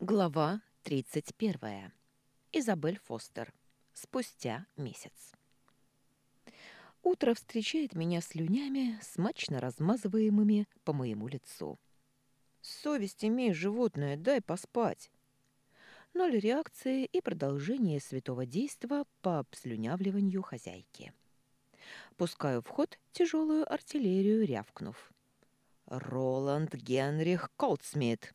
Глава 31. Изабель Фостер. Спустя месяц. Утро встречает меня слюнями, смачно размазываемыми по моему лицу. «Совесть имей, животное, дай поспать!» Ноль реакции и продолжение святого действа по обслюнявливанию хозяйки. Пускаю в ход тяжелую артиллерию, рявкнув. «Роланд Генрих Колдсмит!»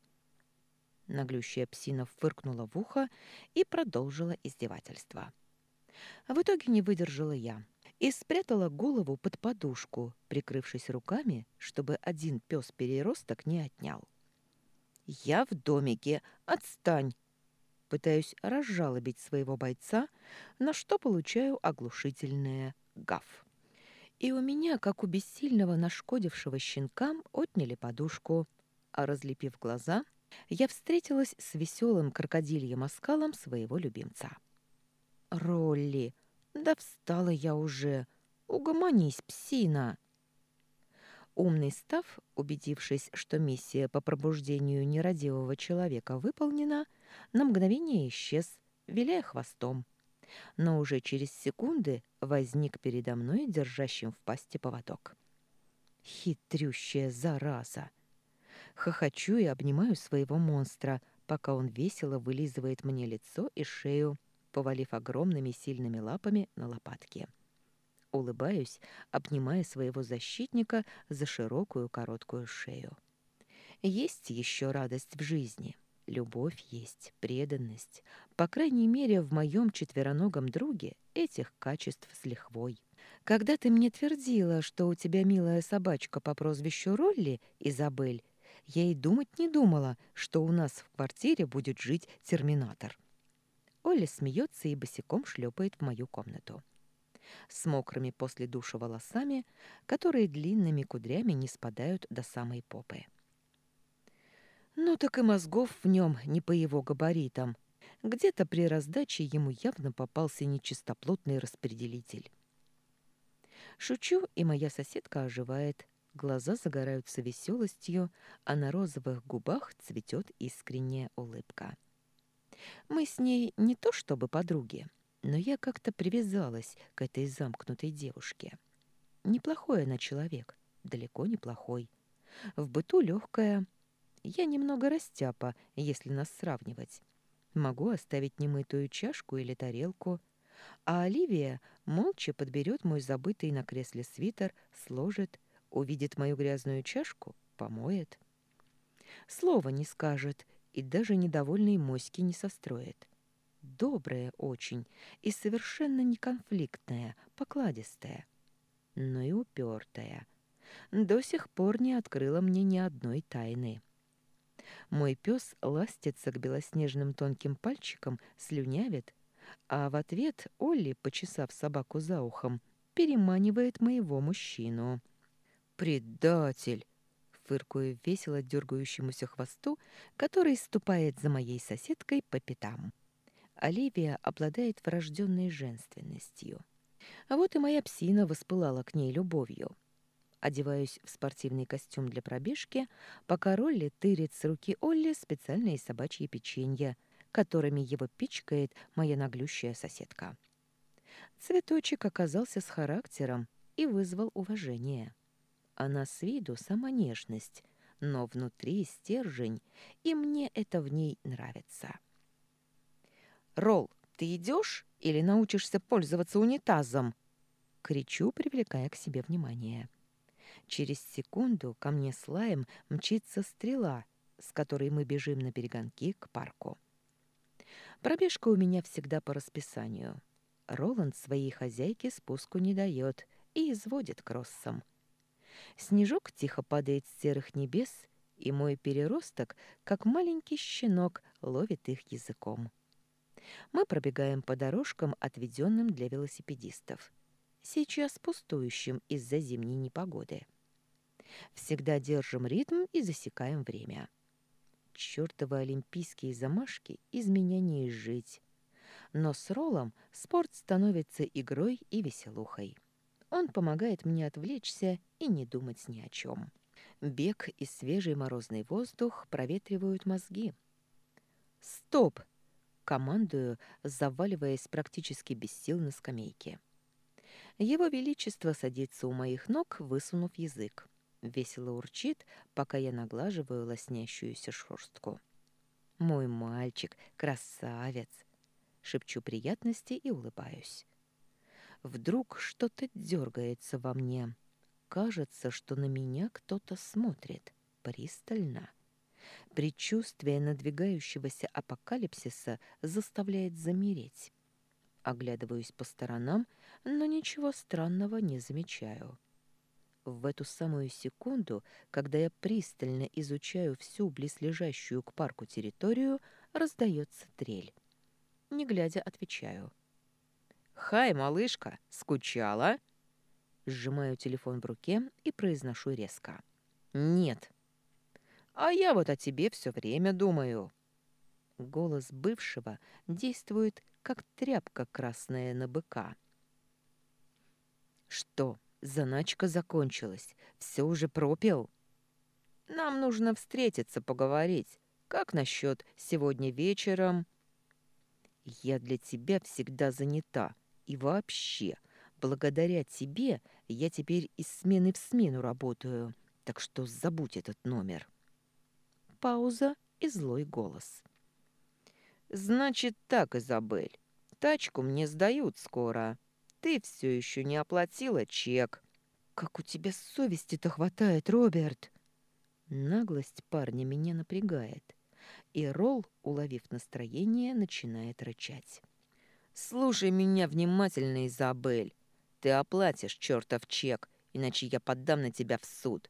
Наглющая псина фыркнула в ухо и продолжила издевательство. В итоге не выдержала я и спрятала голову под подушку, прикрывшись руками, чтобы один пес-переросток не отнял. «Я в домике! Отстань!» Пытаюсь разжалобить своего бойца, на что получаю оглушительное «гав». И у меня, как у бессильного нашкодившего щенкам, отняли подушку, а, разлепив глаза, я встретилась с веселым крокодильем оскалом своего любимца. «Ролли, да встала я уже! Угомонись, псина!» Умный став, убедившись, что миссия по пробуждению нерадивого человека выполнена, на мгновение исчез, виляя хвостом. Но уже через секунды возник передо мной, держащим в пасти поводок. Хитрющая зараза! Хохочу и обнимаю своего монстра, пока он весело вылизывает мне лицо и шею, повалив огромными сильными лапами на лопатки. Улыбаюсь, обнимая своего защитника за широкую короткую шею. Есть еще радость в жизни. Любовь есть, преданность. По крайней мере, в моем четвероногом друге этих качеств с лихвой. Когда ты мне твердила, что у тебя милая собачка по прозвищу Ролли, Изабель, я и думать не думала, что у нас в квартире будет жить терминатор. Оля смеется и босиком шлепает в мою комнату. С мокрыми после душа волосами, которые длинными кудрями не спадают до самой попы. Ну так и мозгов в нем не по его габаритам. Где-то при раздаче ему явно попался нечистоплотный распределитель. Шучу, и моя соседка оживает, Глаза загораются веселостью, а на розовых губах цветет искренняя улыбка. Мы с ней не то чтобы подруги, но я как-то привязалась к этой замкнутой девушке. Неплохой она человек, далеко не плохой. В быту легкая. Я немного растяпа, если нас сравнивать. Могу оставить немытую чашку или тарелку, а Оливия молча подберет мой забытый на кресле свитер, сложит, Увидит мою грязную чашку — помоет. Слова не скажет и даже недовольной моськи не состроит. Добрая очень и совершенно неконфликтная, покладистая, но и упертая. До сих пор не открыла мне ни одной тайны. Мой пес ластится к белоснежным тонким пальчикам, слюнявит, а в ответ Олли, почесав собаку за ухом, переманивает моего мужчину — «Предатель!» — фыркую весело дергающемуся хвосту, который ступает за моей соседкой по пятам. Оливия обладает врожденной женственностью. А вот и моя псина воспылала к ней любовью. Одеваюсь в спортивный костюм для пробежки, пока Ролли тырит с руки Олли специальные собачьи печенья, которыми его пичкает моя наглющая соседка. Цветочек оказался с характером и вызвал уважение. Она с виду сама нежность, но внутри стержень, и мне это в ней нравится. «Ролл, ты идешь или научишься пользоваться унитазом?» Кричу, привлекая к себе внимание. Через секунду ко мне с лаем мчится стрела, с которой мы бежим на перегонки к парку. Пробежка у меня всегда по расписанию. Роланд своей хозяйке спуску не дает и изводит кроссом. Снежок тихо падает с серых небес, и мой переросток, как маленький щенок, ловит их языком. Мы пробегаем по дорожкам, отведенным для велосипедистов, сейчас пустующим из-за зимней непогоды. Всегда держим ритм и засекаем время. Чёртовы олимпийские замашки из меня не изжить. Но с Роллом спорт становится игрой и веселухой. Он помогает мне отвлечься и не думать ни о чем. Бег и свежий морозный воздух проветривают мозги. «Стоп!» — командую, заваливаясь практически без сил на скамейке. Его Величество садится у моих ног, высунув язык. Весело урчит, пока я наглаживаю лоснящуюся шерстку. «Мой мальчик, красавец!» Шепчу приятности и улыбаюсь. Вдруг что-то дергается во мне. Кажется, что на меня кто-то смотрит пристально. Предчувствие надвигающегося апокалипсиса заставляет замереть. Оглядываюсь по сторонам, но ничего странного не замечаю. В эту самую секунду, когда я пристально изучаю всю близлежащую к парку территорию, раздается трель. Не глядя, отвечаю. «Хай, малышка, скучала?» Сжимаю телефон в руке и произношу резко. «Нет». «А я вот о тебе все время думаю». Голос бывшего действует, как тряпка красная на быка. «Что, Заначка закончилась. Все уже пропил. Нам нужно встретиться, поговорить. Как насчет сегодня вечером? Я для тебя всегда занята. И вообще, благодаря тебе я теперь из смены в смену работаю. Так что забудь этот номер. Пауза и злой голос. Значит так, Изабель. Тачку мне сдают скоро ты все еще не оплатила чек. Как у тебя совести-то хватает, Роберт? Наглость парня меня напрягает. И Ролл, уловив настроение, начинает рычать. «Слушай меня внимательно, Изабель. Ты оплатишь чертов чек, иначе я поддам на тебя в суд.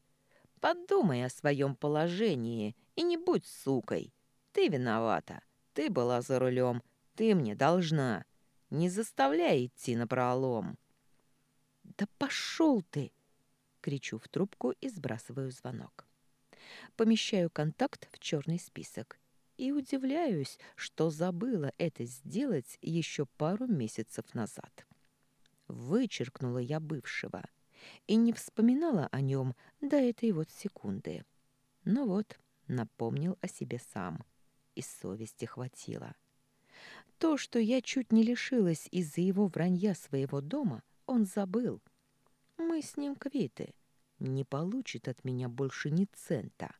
Подумай о своем положении и не будь сукой. Ты виновата. Ты была за рулем. Ты мне должна. Не заставляй идти на пролом. «Да пошел ты!» — кричу в трубку и сбрасываю звонок. Помещаю контакт в черный список и удивляюсь, что забыла это сделать еще пару месяцев назад. Вычеркнула я бывшего и не вспоминала о нем до этой вот секунды. Но вот напомнил о себе сам, и совести хватило. То, что я чуть не лишилась из-за его вранья своего дома, он забыл. Мы с ним квиты. Не получит от меня больше ни цента.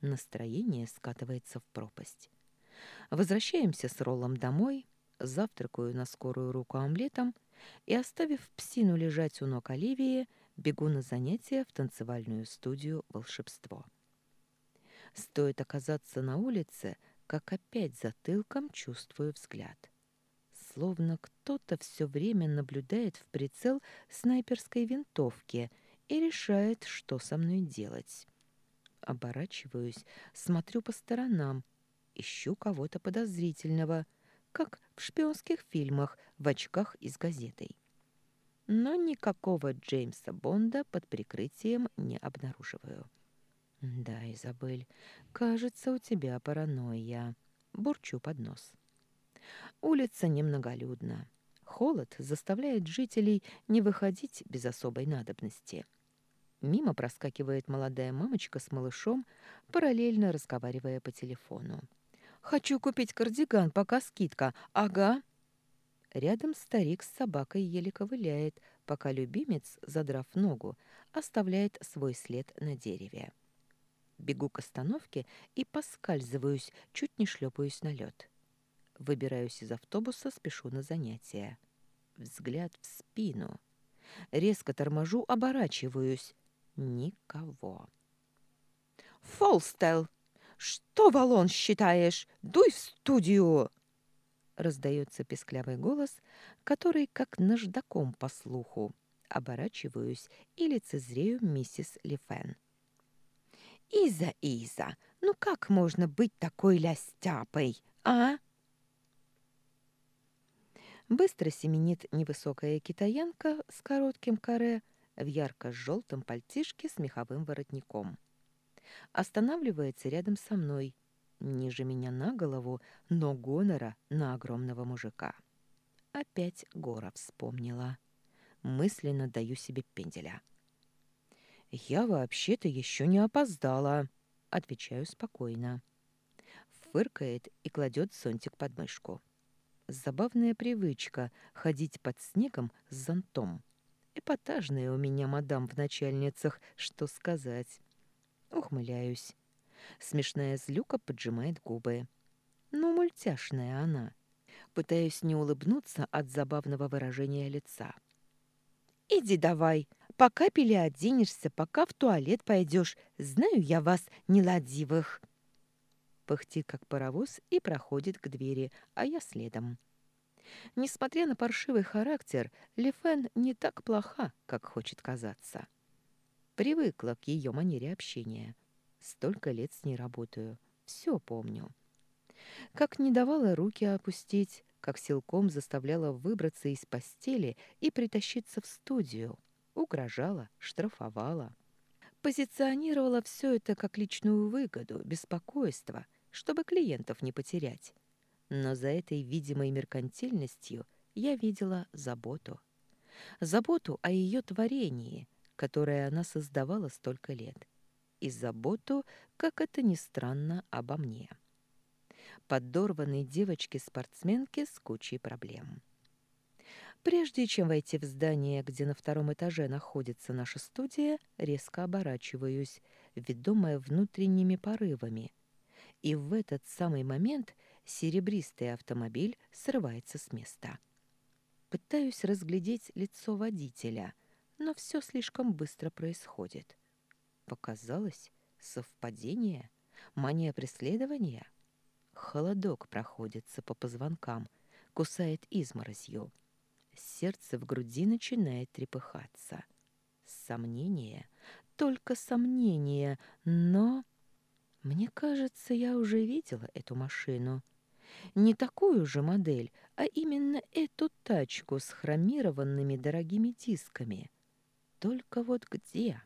Настроение скатывается в пропасть. Возвращаемся с Роллом домой, завтракаю на скорую руку омлетом и, оставив псину лежать у ног Оливии, бегу на занятия в танцевальную студию «Волшебство». Стоит оказаться на улице — как опять затылком чувствую взгляд. Словно кто-то все время наблюдает в прицел снайперской винтовки и решает, что со мной делать. Оборачиваюсь, смотрю по сторонам, ищу кого-то подозрительного, как в шпионских фильмах в очках и с газетой. Но никакого Джеймса Бонда под прикрытием не обнаруживаю. «Да, Изабель, кажется, у тебя паранойя». Бурчу под нос. Улица немноголюдна. Холод заставляет жителей не выходить без особой надобности. Мимо проскакивает молодая мамочка с малышом, параллельно разговаривая по телефону. «Хочу купить кардиган, пока скидка. Ага». Рядом старик с собакой еле ковыляет, пока любимец, задрав ногу, оставляет свой след на дереве. Бегу к остановке и поскальзываюсь, чуть не шлепаюсь на лед. Выбираюсь из автобуса, спешу на занятия. Взгляд в спину. Резко торможу, оборачиваюсь. Никого. «Фолстел! Что, Валон, считаешь? Дуй в студию!» Раздается песклявый голос, который как наждаком по слуху. Оборачиваюсь и лицезрею миссис Лифен. «Иза, Иза, ну как можно быть такой лястяпой, а?» Быстро семенит невысокая китаянка с коротким каре в ярко-желтом пальтишке с меховым воротником. Останавливается рядом со мной, ниже меня на голову, но гонора на огромного мужика. Опять Гора вспомнила. Мысленно даю себе пенделя. «Я вообще-то еще не опоздала», — отвечаю спокойно. фыркает и кладет зонтик под мышку. Забавная привычка ходить под снегом с зонтом. Эпатажная у меня мадам в начальницах, что сказать. Ухмыляюсь. Смешная злюка поджимает губы. Ну, мультяшная она. Пытаюсь не улыбнуться от забавного выражения лица. «Иди давай, пока переоденешься, пока в туалет пойдешь. Знаю я вас, неладивых!» Пыхтит, как паровоз, и проходит к двери, а я следом. Несмотря на паршивый характер, Лефен не так плоха, как хочет казаться. Привыкла к ее манере общения. Столько лет с ней работаю. Все помню. Как не давала руки опустить, как силком заставляла выбраться из постели и притащиться в студию. Угрожала, штрафовала. Позиционировала все это как личную выгоду, беспокойство, чтобы клиентов не потерять. Но за этой видимой меркантильностью я видела заботу. Заботу о ее творении, которое она создавала столько лет. И заботу, как это ни странно, обо мне подорванной девочки-спортсменки с кучей проблем. Прежде чем войти в здание, где на втором этаже находится наша студия, резко оборачиваюсь, ведомая внутренними порывами. И в этот самый момент серебристый автомобиль срывается с места. Пытаюсь разглядеть лицо водителя, но все слишком быстро происходит. Показалось совпадение, мания преследования — Холодок проходится по позвонкам, кусает изморозью. Сердце в груди начинает трепыхаться. Сомнение, только сомнение, но... Мне кажется, я уже видела эту машину. Не такую же модель, а именно эту тачку с хромированными дорогими дисками. Только вот где...